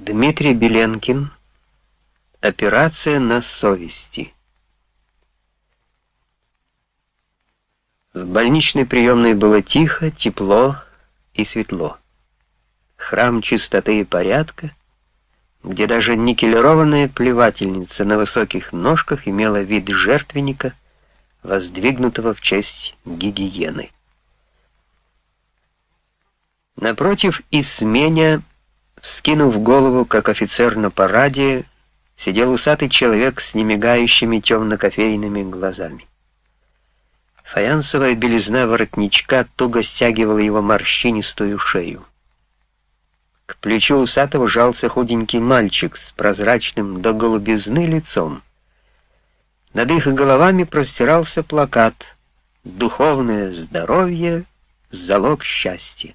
Дмитрий Беленкин. Операция на совести. В больничной приемной было тихо, тепло и светло. Храм чистоты и порядка, где даже никелированная плевательница на высоких ножках имела вид жертвенника, воздвигнутого в честь гигиены. Напротив Исменя Скинув голову, как офицер на параде, сидел усатый человек с немигающими темно-кофейными глазами. Фаянсовая белизна воротничка туго стягивала его морщинистую шею. К плечу усатого жался худенький мальчик с прозрачным до голубизны лицом. Над их головами простирался плакат «Духовное здоровье — залог счастья».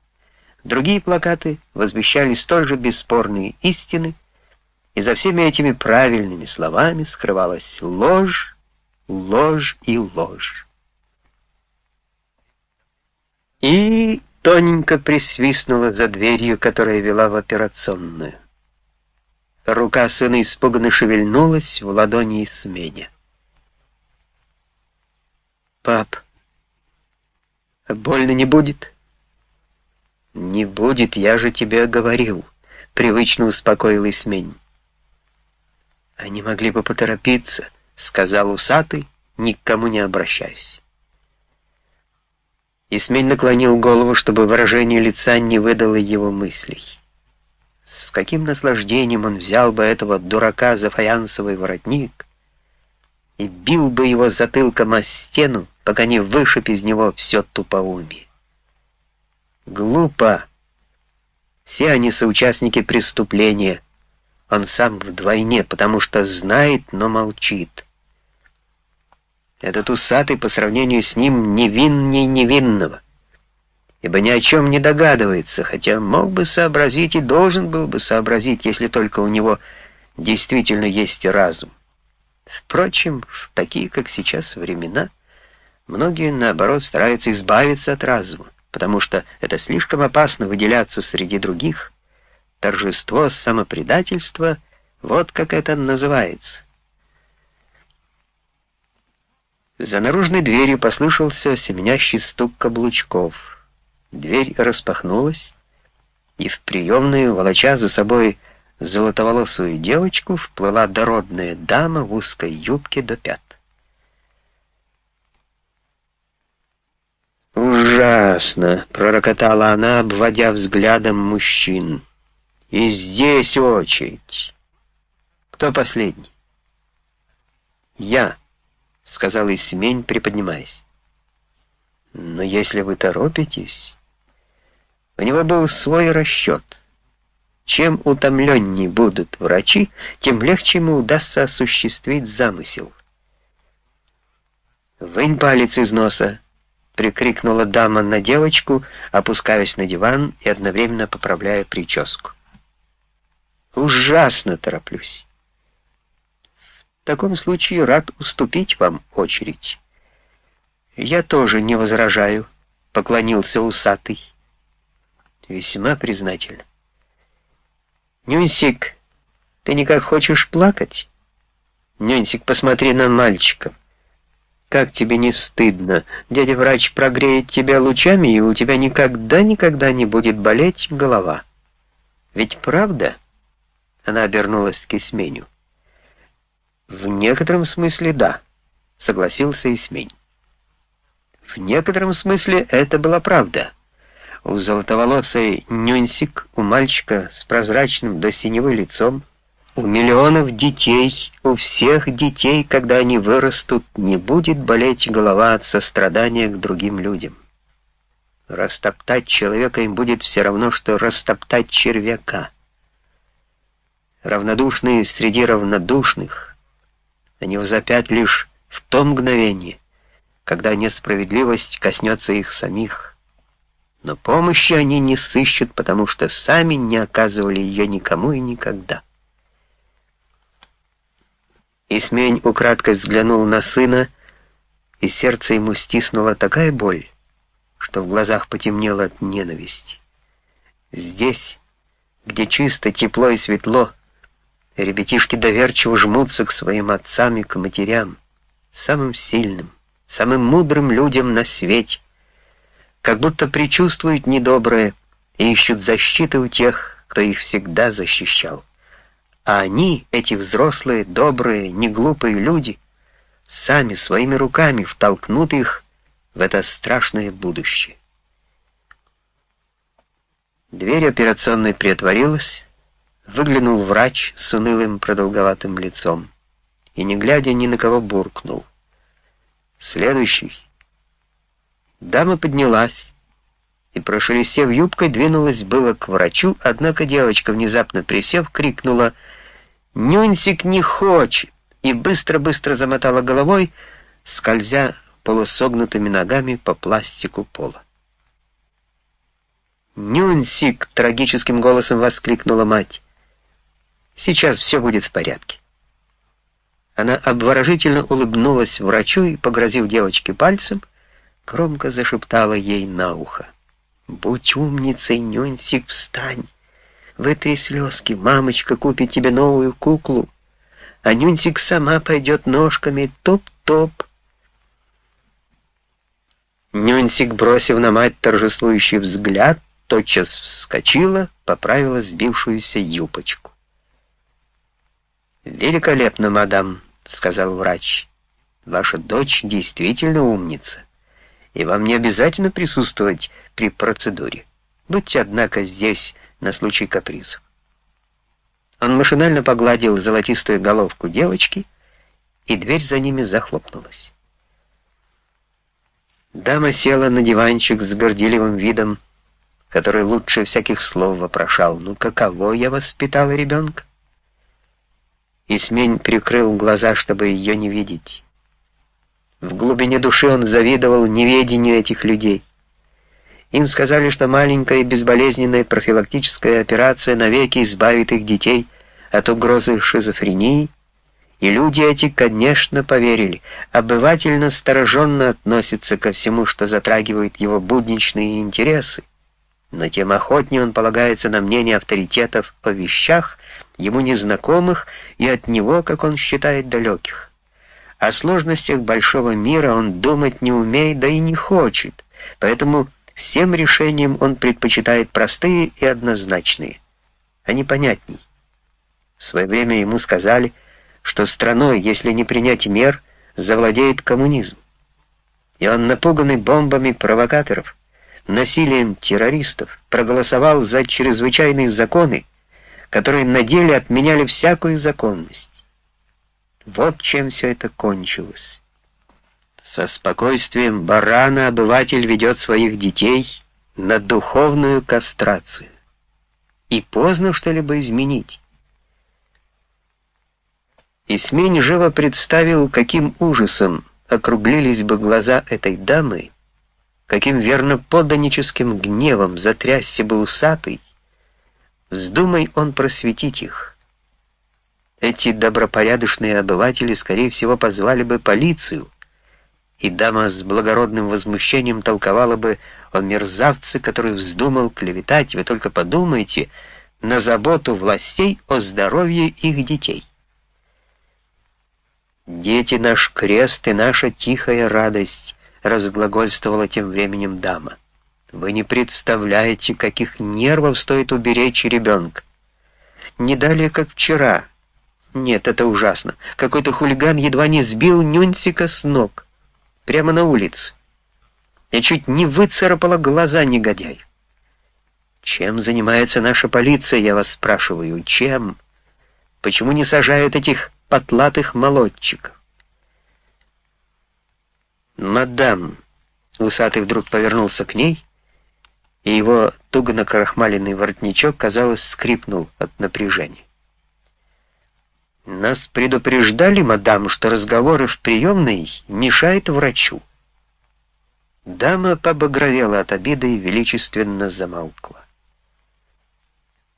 Другие плакаты возвещали столь же бесспорные истины, и за всеми этими правильными словами скрывалась ложь, ложь и ложь. И тоненько присвистнула за дверью, которая вела в операционную. Рука сына испуганно шевельнулась в ладони смене. «Пап, больно не будет?» «Не будет, я же тебе говорил», — привычно успокоил Исмень. «Они могли бы поторопиться», — сказал усатый, никому не обращаясь. Исмень наклонил голову, чтобы выражение лица не выдало его мыслей. С каким наслаждением он взял бы этого дурака за фаянсовый воротник и бил бы его затылком о стену, пока не вышиб из него все тупоумие. Глупо. Все они соучастники преступления. Он сам вдвойне, потому что знает, но молчит. Этот усатый по сравнению с ним невинней невинного, ибо ни о чем не догадывается, хотя мог бы сообразить и должен был бы сообразить, если только у него действительно есть разум. Впрочем, в такие, как сейчас, времена, многие, наоборот, стараются избавиться от разума потому что это слишком опасно выделяться среди других. Торжество самопредательства, вот как это называется. За наружной дверью послышался семенящий стук каблучков. Дверь распахнулась, и в приемную, волоча за собой золотоволосую девочку, вплыла дородная дама в узкой юбке до пят. «Ужасно!» — пророкотала она, обводя взглядом мужчин. «И здесь очередь!» «Кто последний?» «Я», — сказал Исмень, приподнимаясь. «Но если вы торопитесь...» У него был свой расчет. Чем утомленнее будут врачи, тем легче ему удастся осуществить замысел. «Вынь палец из носа», прикрикнула дама на девочку, опускаясь на диван и одновременно поправляя прическу. «Ужасно тороплюсь. В таком случае рад уступить вам очередь». «Я тоже не возражаю», — поклонился усатый. «Весьма признательно». «Нюнсик, ты никак хочешь плакать?» «Нюнсик, посмотри на мальчиков. Как тебе не стыдно? Дядя-врач прогреет тебя лучами, и у тебя никогда-никогда не будет болеть голова. Ведь правда?» Она обернулась к Исменю. «В некотором смысле да», — согласился Исмень. В некотором смысле это была правда. У золотоволосой Нюнсик, у мальчика с прозрачным до синевы лицом, у миллионов детей, у всех детей, когда они вырастут, не будет болеть голова от сострадания к другим людям. Растоптать человека им будет все равно, что растоптать червяка. Равнодушные среди равнодушных, они возопят лишь в то мгновение, когда несправедливость коснется их самих. Но помощи они не сыщут, потому что сами не оказывали ее никому и никогда. Исмень украдкой взглянул на сына, и сердце ему стиснула такая боль, что в глазах потемнело от ненависти. Здесь, где чисто, тепло и светло, ребятишки доверчиво жмутся к своим отцам и к матерям, самым сильным, самым мудрым людям на свете, как будто предчувствуют недоброе и ищут защиты у тех, кто их всегда защищал. А они, эти взрослые, добрые, неглупые люди, сами своими руками втолкнут их в это страшное будущее. Дверь операционной приотворилась, выглянул врач с унылым продолговатым лицом и, не глядя ни на кого, буркнул. «Следующий». Дама поднялась и, прошелестев юбкой, двинулась было к врачу, однако девочка, внезапно присев, крикнула «Нюнсик не хочет!» и быстро-быстро замотала головой, скользя полусогнутыми ногами по пластику пола. «Нюнсик!» — трагическим голосом воскликнула мать. «Сейчас все будет в порядке». Она обворожительно улыбнулась врачу и, погрозив девочке пальцем, громко зашептала ей на ухо. «Будь умницей, Нюнсик, встань! Вытри слезки, мамочка купит тебе новую куклу, а Нюнсик сама пойдет ножками топ-топ». Нюнсик, бросив на мать торжествующий взгляд, тотчас вскочила, поправила сбившуюся юбочку. «Великолепно, мадам», — сказал врач. «Ваша дочь действительно умница, и вам не обязательно присутствовать при процедуре. Будьте, однако, здесь на случай капризов». Он машинально погладил золотистую головку девочки, и дверь за ними захлопнулась. Дама села на диванчик с горделивым видом, который лучше всяких слов вопрошал. «Ну, каково я воспитала ребенка?» Исмень прикрыл глаза, чтобы ее не видеть. В глубине души он завидовал неведению этих людей. Им сказали, что маленькая безболезненная профилактическая операция навеки избавит их детей от угрозы шизофрении, и люди эти, конечно, поверили, обывательно стороженно относятся ко всему, что затрагивает его будничные интересы, но тем охотнее он полагается на мнение авторитетов о вещах, ему незнакомых и от него, как он считает, далеких. О сложностях большого мира он думать не умеет, да и не хочет, поэтому всем решениям он предпочитает простые и однозначные. Они понятней. В свое время ему сказали, что страной, если не принять мер, завладеет коммунизм. И он, напуганный бомбами провокаторов, насилием террористов, проголосовал за чрезвычайные законы, которые на деле отменяли всякую законность. Вот чем все это кончилось. Со спокойствием барана обыватель ведет своих детей на духовную кастрацию. И поздно что-либо изменить. Исмень живо представил, каким ужасом округлились бы глаза этой дамы, каким верно подданническим гневом затрясся бы усатый, Вздумай он просветить их. Эти добропорядочные обыватели, скорее всего, позвали бы полицию, и дама с благородным возмущением толковала бы о мерзавце, который вздумал клеветать, вы только подумайте, на заботу властей о здоровье их детей. «Дети — наш крест и наша тихая радость», — разглагольствовала тем временем дама. Вы не представляете, каких нервов стоит уберечь ребенка. Не далее, как вчера. Нет, это ужасно. Какой-то хулиган едва не сбил Нюнсика с ног. Прямо на улице. Я чуть не выцарапала глаза негодяй. Чем занимается наша полиция, я вас спрашиваю? Чем? Почему не сажают этих потлатых молодчиков? «Мадам», — усатый вдруг повернулся к ней, и его туго накрахмаленный воротничок, казалось, скрипнул от напряжения. «Нас предупреждали, мадам, что разговоры в приемной мешают врачу». Дама побагровела от обиды и величественно замолкла.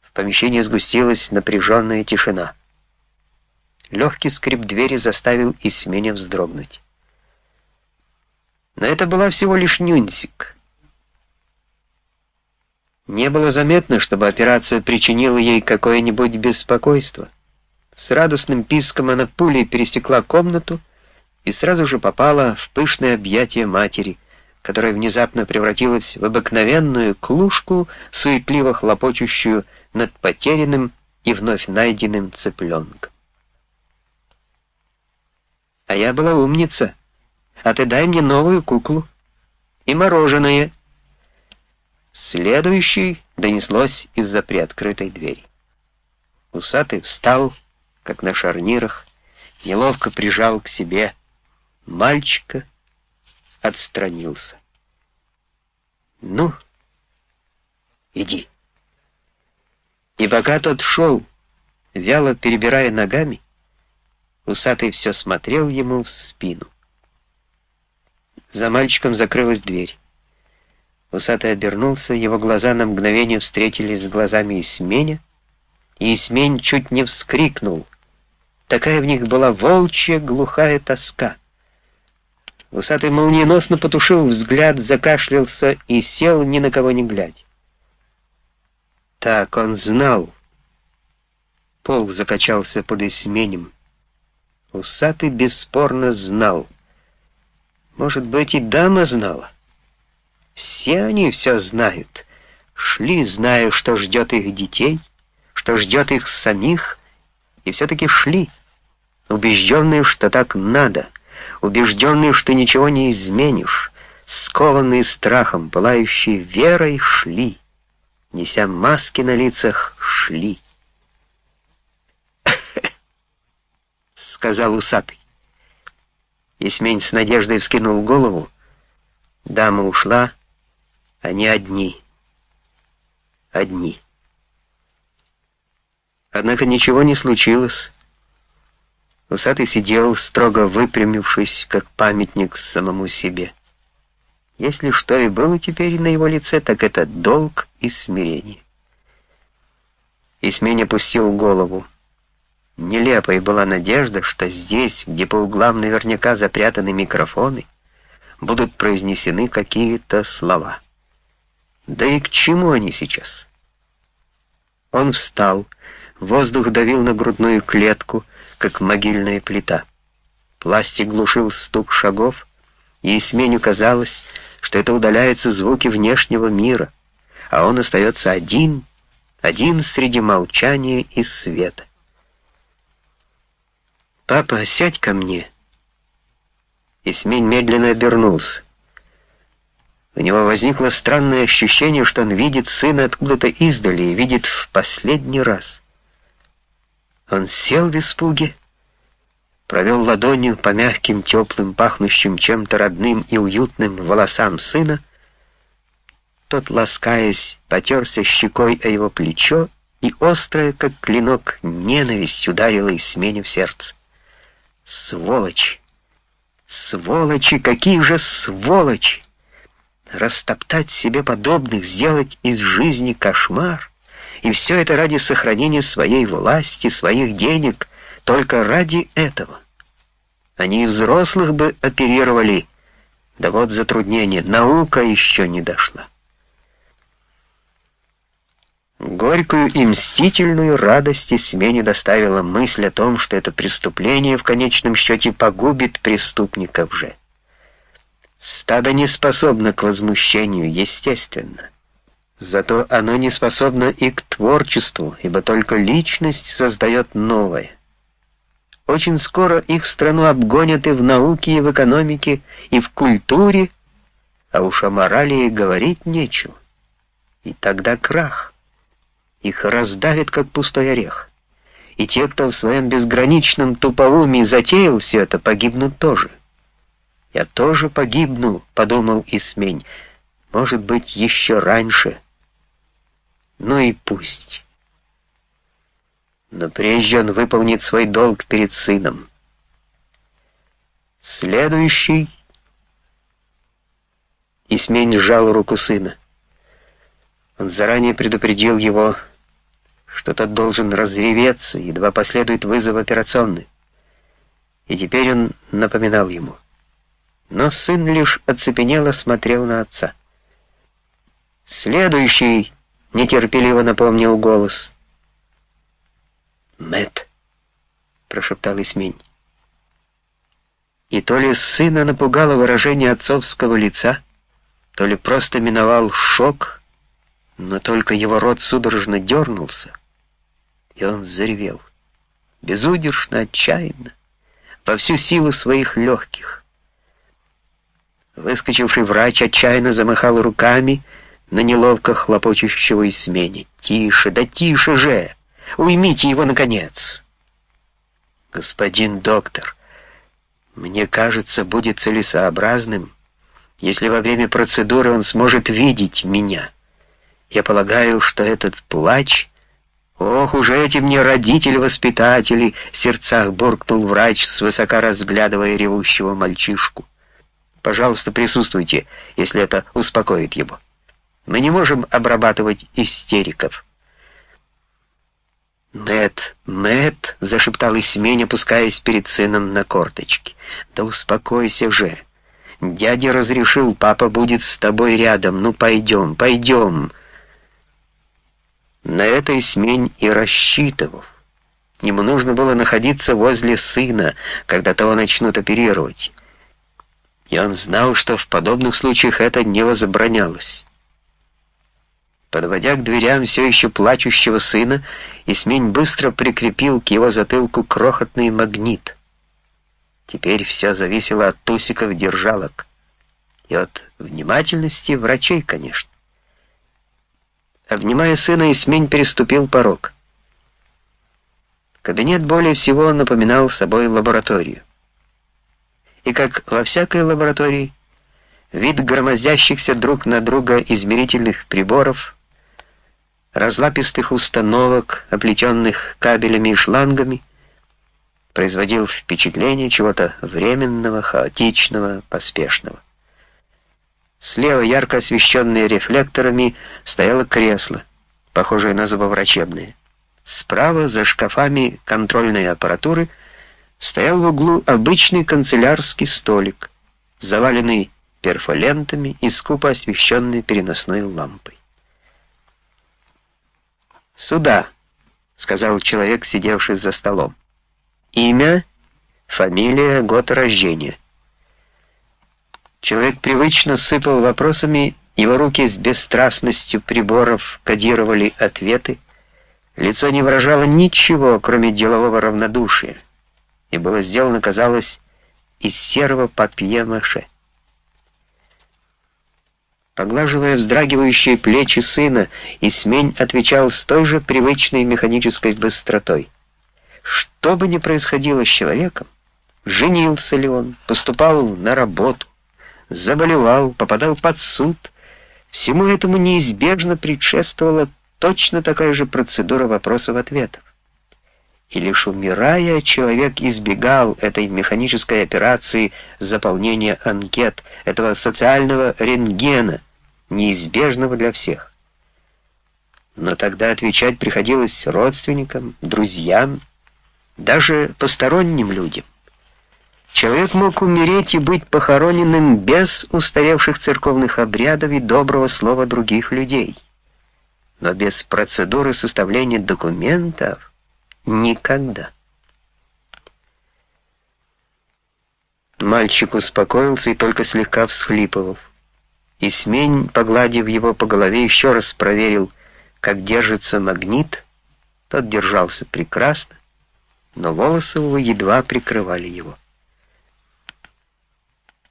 В помещении сгустилась напряженная тишина. Легкий скрип двери заставил Исменя вздрогнуть. Но это была всего лишь Нюнсик — Не было заметно, чтобы операция причинила ей какое-нибудь беспокойство. С радостным писком она пулей пересекла комнату и сразу же попала в пышное объятие матери, которая внезапно превратилась в обыкновенную клушку, суетливо хлопочущую над потерянным и вновь найденным цыпленком. А я была умница. А ты дай мне новую куклу. И мороженое. Следующий донеслось из-за приоткрытой двери. Усатый встал, как на шарнирах, неловко прижал к себе мальчика, отстранился. «Ну, иди». И пока тот шел, вяло перебирая ногами, усатый все смотрел ему в спину. За мальчиком закрылась дверь. Усатый обернулся, его глаза на мгновение встретились с глазами Исменя, и Исмень чуть не вскрикнул. Такая в них была волчья глухая тоска. Усатый молниеносно потушил взгляд, закашлялся и сел, ни на кого не глядя. Так он знал. Пол закачался под Исменем. Усатый бесспорно знал. Может быть, и дама знала. Все они все знают. Шли, зная, что ждет их детей, что ждет их самих, и все-таки шли, убежденные, что так надо, убежденные, что ничего не изменишь, скованные страхом, пылающие верой, шли, неся маски на лицах, шли. сказал усатый. Есмень с надеждой вскинул голову. Дама ушла, они одни. Одни. Однако ничего не случилось. Усатый сидел, строго выпрямившись, как памятник самому себе. Если что и было теперь на его лице, так это долг и смирение. Исмень опустил голову. Нелепой была надежда, что здесь, где по углам наверняка запрятаны микрофоны, будут произнесены какие-то слова. Да и к чему они сейчас? Он встал, воздух давил на грудную клетку, как могильная плита. Пластик глушил стук шагов, и Исменю казалось, что это удаляются звуки внешнего мира, а он остается один, один среди молчания и света. «Папа, сядь ко мне!» Исмень медленно обернулся. У него возникло странное ощущение, что он видит сына откуда-то издали и видит в последний раз. Он сел в испуге, провел ладонью по мягким, теплым, пахнущим чем-то родным и уютным волосам сына. Тот, ласкаясь, потерся щекой о его плечо, и острая, как клинок, ненависть ударила Исмене в сердце. Сволочь! Сволочи! Какие же сволочи! растоптать себе подобных, сделать из жизни кошмар. И все это ради сохранения своей власти, своих денег, только ради этого. Они взрослых бы оперировали, да вот затруднение, наука еще не дошла. Горькую и мстительную радость и смене доставила мысль о том, что это преступление в конечном счете погубит преступников же. Стадо не способно к возмущению, естественно. Зато оно не способно и к творчеству, ибо только личность создает новое. Очень скоро их страну обгонят и в науке, и в экономике, и в культуре, а уж о морали и говорить нечего. И тогда крах. Их раздавит, как пустой орех. И те, кто в своем безграничном туповуме затеял все это, погибнут тоже. «Я тоже погибну», — подумал Исмень. «Может быть, еще раньше. Ну и пусть». Но прежде он выполнит свой долг перед сыном. Следующий... Исмень сжал руку сына. Он заранее предупредил его, что тот должен разреветься, едва последует вызов операционный. И теперь он напоминал ему — но сын лишь оцепенело смотрел на отца. «Следующий!» — нетерпеливо напомнил голос. Мэт, прошептал Исмень. И то ли сына напугало выражение отцовского лица, то ли просто миновал шок, но только его рот судорожно дернулся, и он заревел. Безудержно, отчаянно, во всю силу своих легких. Выскочивший врач отчаянно замахал руками на неловко хлопочущего Исмени. «Тише, да тише же! Уймите его, наконец!» «Господин доктор», мне кажется, будет целесообразным, если во время процедуры он сможет видеть меня. Я полагаю, что этот плач... Ох, уже эти мне родители-воспитатели, в сердцах буркнул врач, свысока разглядывая ревущего мальчишку. Пожалуйста, присутствуйте, если это успокоит его. Мы не можем обрабатывать истериков. «Нет, нет!» — зашептал Исмень, опускаясь перед сыном на корточки. «Да успокойся же! Дядя разрешил, папа будет с тобой рядом. Ну, пойдем, пойдем!» На это Исмень и рассчитывал. Ему нужно было находиться возле сына, когда того начнут оперировать. И он знал, что в подобных случаях это не возбранялось. Подводя к дверям все еще плачущего сына, Исмень быстро прикрепил к его затылку крохотный магнит. Теперь все зависело от тусиков держалок и от внимательности врачей, конечно. Обнимая сына, Исмень переступил порог. Кабинет более всего напоминал собой лабораторию. И как во всякой лаборатории, вид громоздящихся друг на друга измерительных приборов — разлапистых установок, оплетенных кабелями и шлангами, производил впечатление чего-то временного, хаотичного, поспешного. Слева, ярко освещенное рефлекторами, стояло кресло, похожее на зубоврачебное. Справа, за шкафами контрольной аппаратуры, стоял в углу обычный канцелярский столик, заваленный перфолентами и скупо освещенный переносной лампой. «Сюда», — сказал человек, сидевший за столом. «Имя, фамилия, год рождения». Человек привычно сыпал вопросами, его руки с бесстрастностью приборов кодировали ответы, лицо не выражало ничего, кроме делового равнодушия, и было сделано, казалось, из серого папье-маше. Поглаживая вздрагивающие плечи сына, Исмень отвечал с той же привычной механической быстротой. Что бы ни происходило с человеком, женился ли он, поступал на работу, заболевал, попадал под суд, всему этому неизбежно предшествовала точно такая же процедура вопросов-ответов. И лишь умирая, человек избегал этой механической операции заполнения анкет, этого социального рентгена, неизбежного для всех. Но тогда отвечать приходилось родственникам, друзьям, даже посторонним людям. Человек мог умереть и быть похороненным без устаревших церковных обрядов и доброго слова других людей. Но без процедуры составления документов никогда. Мальчик успокоился и только слегка всхлипывал. Исмень, погладив его по голове, еще раз проверил, как держится магнит. Тот держался прекрасно, но волосы его едва прикрывали его.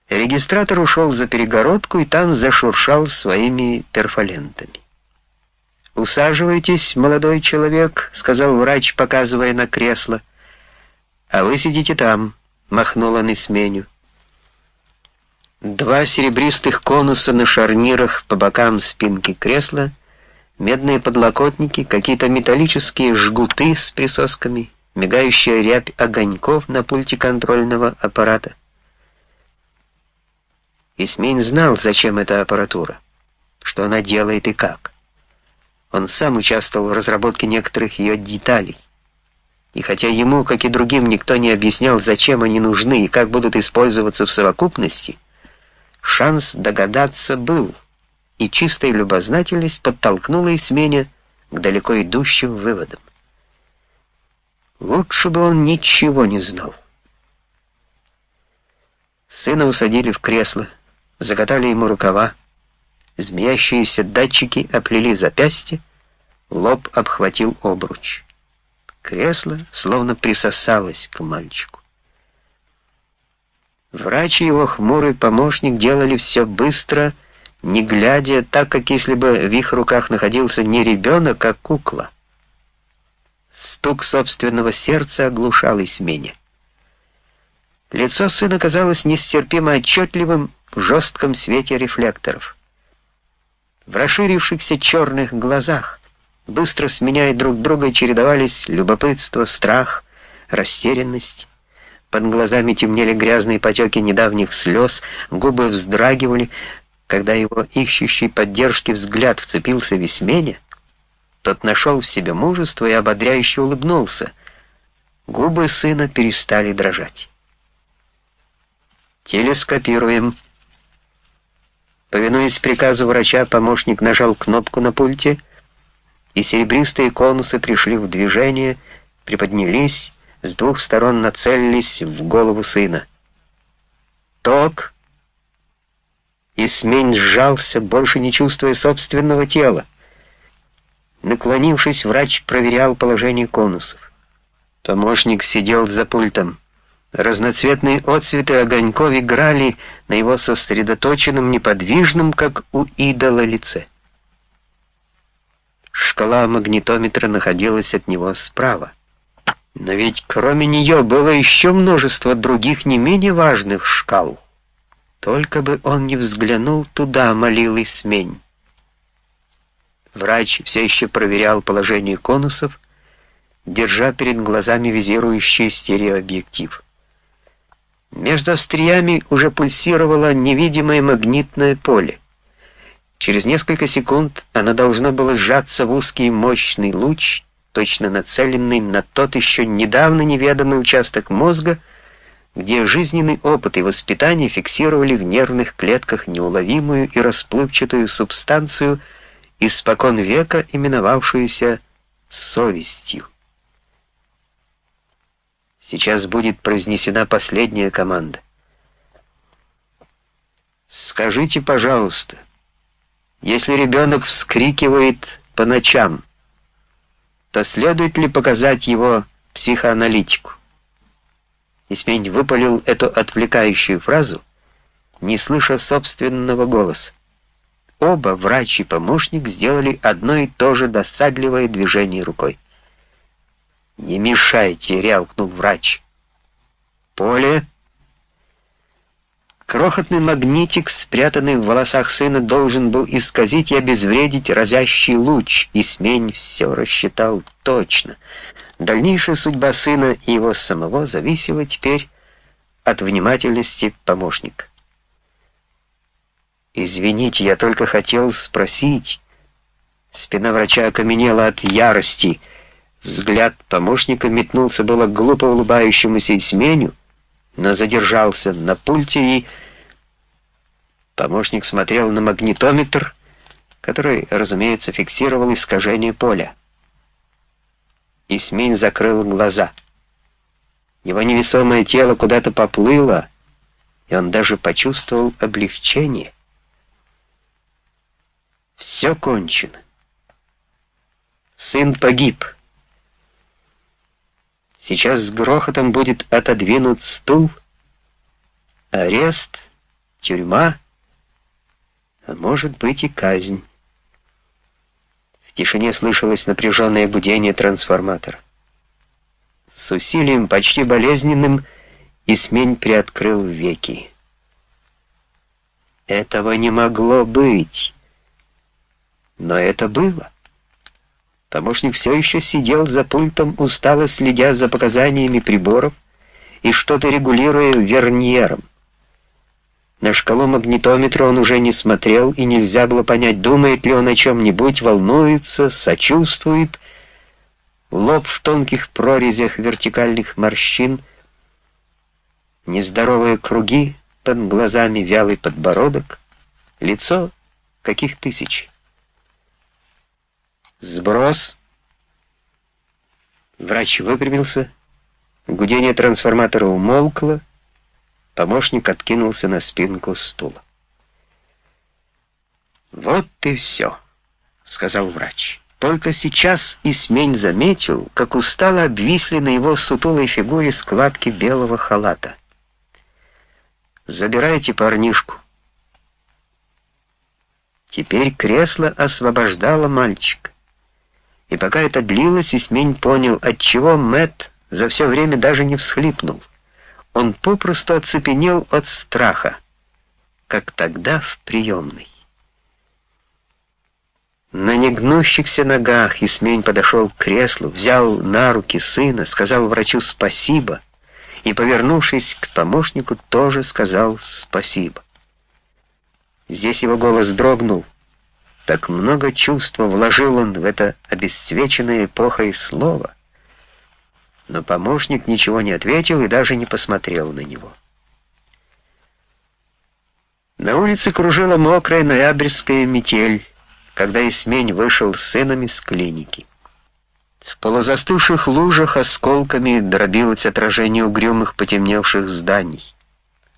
Регистратор ушел за перегородку и там зашуршал своими перфолентами. «Усаживайтесь, молодой человек», — сказал врач, показывая на кресло. «А вы сидите там», — махнул он Исменю. Два серебристых конуса на шарнирах по бокам спинки кресла, медные подлокотники, какие-то металлические жгуты с присосками, мигающая рябь огоньков на пульте контрольного аппарата. Исмень знал, зачем эта аппаратура, что она делает и как. Он сам участвовал в разработке некоторых ее деталей. И хотя ему, как и другим, никто не объяснял, зачем они нужны и как будут использоваться в совокупности, Шанс догадаться был, и чистая любознательность подтолкнула Исменя к далеко идущим выводам. Лучше бы он ничего не знал. Сына усадили в кресло, закатали ему рукава, змеящиеся датчики оплели запястье, лоб обхватил обруч. Кресло словно присосалось к мальчику. Врач и его хмурый помощник делали все быстро, не глядя, так как если бы в их руках находился не ребенок, а кукла. Стук собственного сердца оглушал Исменя. Лицо сына казалось нестерпимо отчетливым в жестком свете рефлекторов. В расширившихся черных глазах, быстро сменяя друг друга, чередовались любопытство, страх, растерянность. Под глазами темнели грязные потеки недавних слез, губы вздрагивали, когда его ищущий поддержки взгляд вцепился в Весьменя, тот нашел в себе мужество и ободряюще улыбнулся. Губы сына перестали дрожать. «Телескопируем». Повинуясь приказу врача, помощник нажал кнопку на пульте, и серебристые конусы пришли в движение, приподнялись, с двух сторон нацелились в голову сына. «Ток!» Исмень сжался, больше не чувствуя собственного тела. Наклонившись, врач проверял положение конусов. Помощник сидел за пультом. Разноцветные отцветы огоньков играли на его сосредоточенном, неподвижном, как у идола, лице. Шкала магнитометра находилась от него справа. Но ведь кроме нее было еще множество других не менее важных шкал. Только бы он не взглянул туда, молил Исмень. Врач все еще проверял положение конусов, держа перед глазами визирующий стереообъектив. Между остриями уже пульсировало невидимое магнитное поле. Через несколько секунд оно должно было сжаться в узкий мощный луч, точно нацеленный на тот еще недавно неведомый участок мозга, где жизненный опыт и воспитание фиксировали в нервных клетках неуловимую и расплывчатую субстанцию, испокон века именовавшуюся совестью. Сейчас будет произнесена последняя команда. Скажите, пожалуйста, если ребенок вскрикивает по ночам, то следует ли показать его психоаналитику? Исмень выпалил эту отвлекающую фразу, не слыша собственного голоса. Оба, врач и помощник, сделали одно и то же досадливое движение рукой. «Не мешайте!» — рявкнул врач. «Поле!» Крохотный магнитик, спрятанный в волосах сына, должен был исказить и обезвредить разящий луч, и Смень все рассчитал точно. Дальнейшая судьба сына и его самого зависела теперь от внимательности помощника. «Извините, я только хотел спросить». Спина врача окаменела от ярости. Взгляд помощника метнулся было глупо улыбающемуся Исменю, но задержался на пульте и... Помощник смотрел на магнитометр, который, разумеется, фиксировал искажение поля. Исмень закрыл глаза. Его невесомое тело куда-то поплыло, и он даже почувствовал облегчение. Все кончено. Сын погиб. Сейчас с грохотом будет отодвинут стул, арест, тюрьма, а может быть и казнь. В тишине слышалось напряженное гудение трансформатора. С усилием, почти болезненным, Исмень приоткрыл веки. Этого не могло быть. Но это было. Помощник все еще сидел за пультом, устало следя за показаниями приборов и что-то регулируя верниером. На шкалу магнитометра он уже не смотрел, и нельзя было понять, думает ли он о чем-нибудь, волнуется, сочувствует. Лоб в тонких прорезях вертикальных морщин, нездоровые круги под глазами, вялый подбородок, лицо Каких тысяч? Сброс. Врач выпрямился. Гудение трансформатора умолкло. Помощник откинулся на спинку стула. «Вот и все», — сказал врач. Только сейчас Исмень заметил, как устало обвисли на его сутулой фигуре складки белого халата. «Забирайте парнишку». Теперь кресло освобождало мальчика. И пока это длилось, Исмень понял, отчего Мэт за все время даже не всхлипнул. Он попросту оцепенел от страха, как тогда в приемной. На негнущихся ногах Исмень подошел к креслу, взял на руки сына, сказал врачу спасибо и, повернувшись к помощнику, тоже сказал спасибо. Здесь его голос дрогнул. Так много чувства вложил он в это обесцвеченное эпохой слово. Но помощник ничего не ответил и даже не посмотрел на него. На улице кружила мокрая ноябрьская метель, когда Исмень вышел с сыном из клиники. В полузастывших лужах осколками дробилось отражение угрюмых потемневших зданий.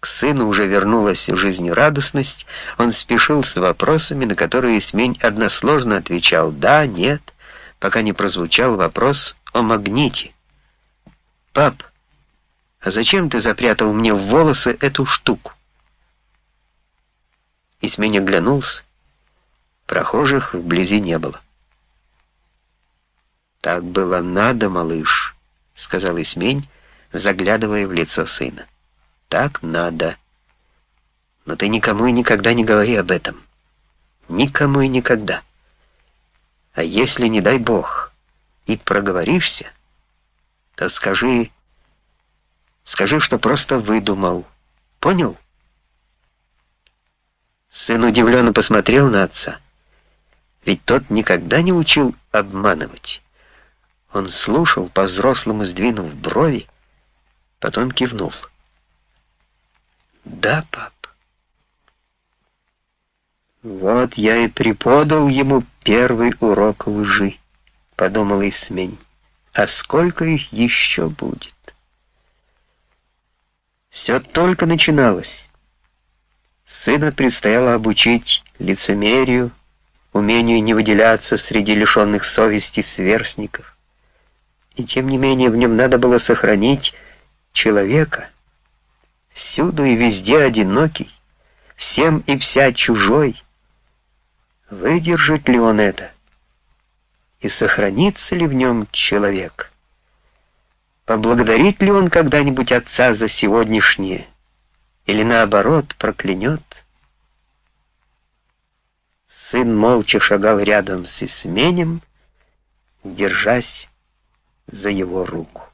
К сыну уже вернулась жизнерадостность, он спешил с вопросами, на которые Смень односложно отвечал «да», «нет», пока не прозвучал вопрос о магните. «Пап, а зачем ты запрятал мне в волосы эту штуку?» Исмень оглянулся. Прохожих вблизи не было. «Так было надо, малыш», — сказал Исмень, заглядывая в лицо сына. Так надо. Но ты никому и никогда не говори об этом. Никому и никогда. А если, не дай бог, и проговоришься, то скажи... Скажи, что просто выдумал. Понял? Сын удивленно посмотрел на отца. Ведь тот никогда не учил обманывать. Он слушал, по-взрослому сдвинув брови, потом кивнул. «Да, пап». «Вот я и преподал ему первый урок лжи», — подумал Исмень. «А сколько их еще будет?» Все только начиналось. Сына предстояло обучить лицемерию, умению не выделяться среди лишенных совести сверстников. И тем не менее в нем надо было сохранить человека — всюду и везде одинокий, всем и вся чужой. Выдержит ли он это? И сохранится ли в нем человек? Поблагодарит ли он когда-нибудь отца за сегодняшнее? Или наоборот проклянет? Сын молча шагал рядом с Исменем, держась за его руку.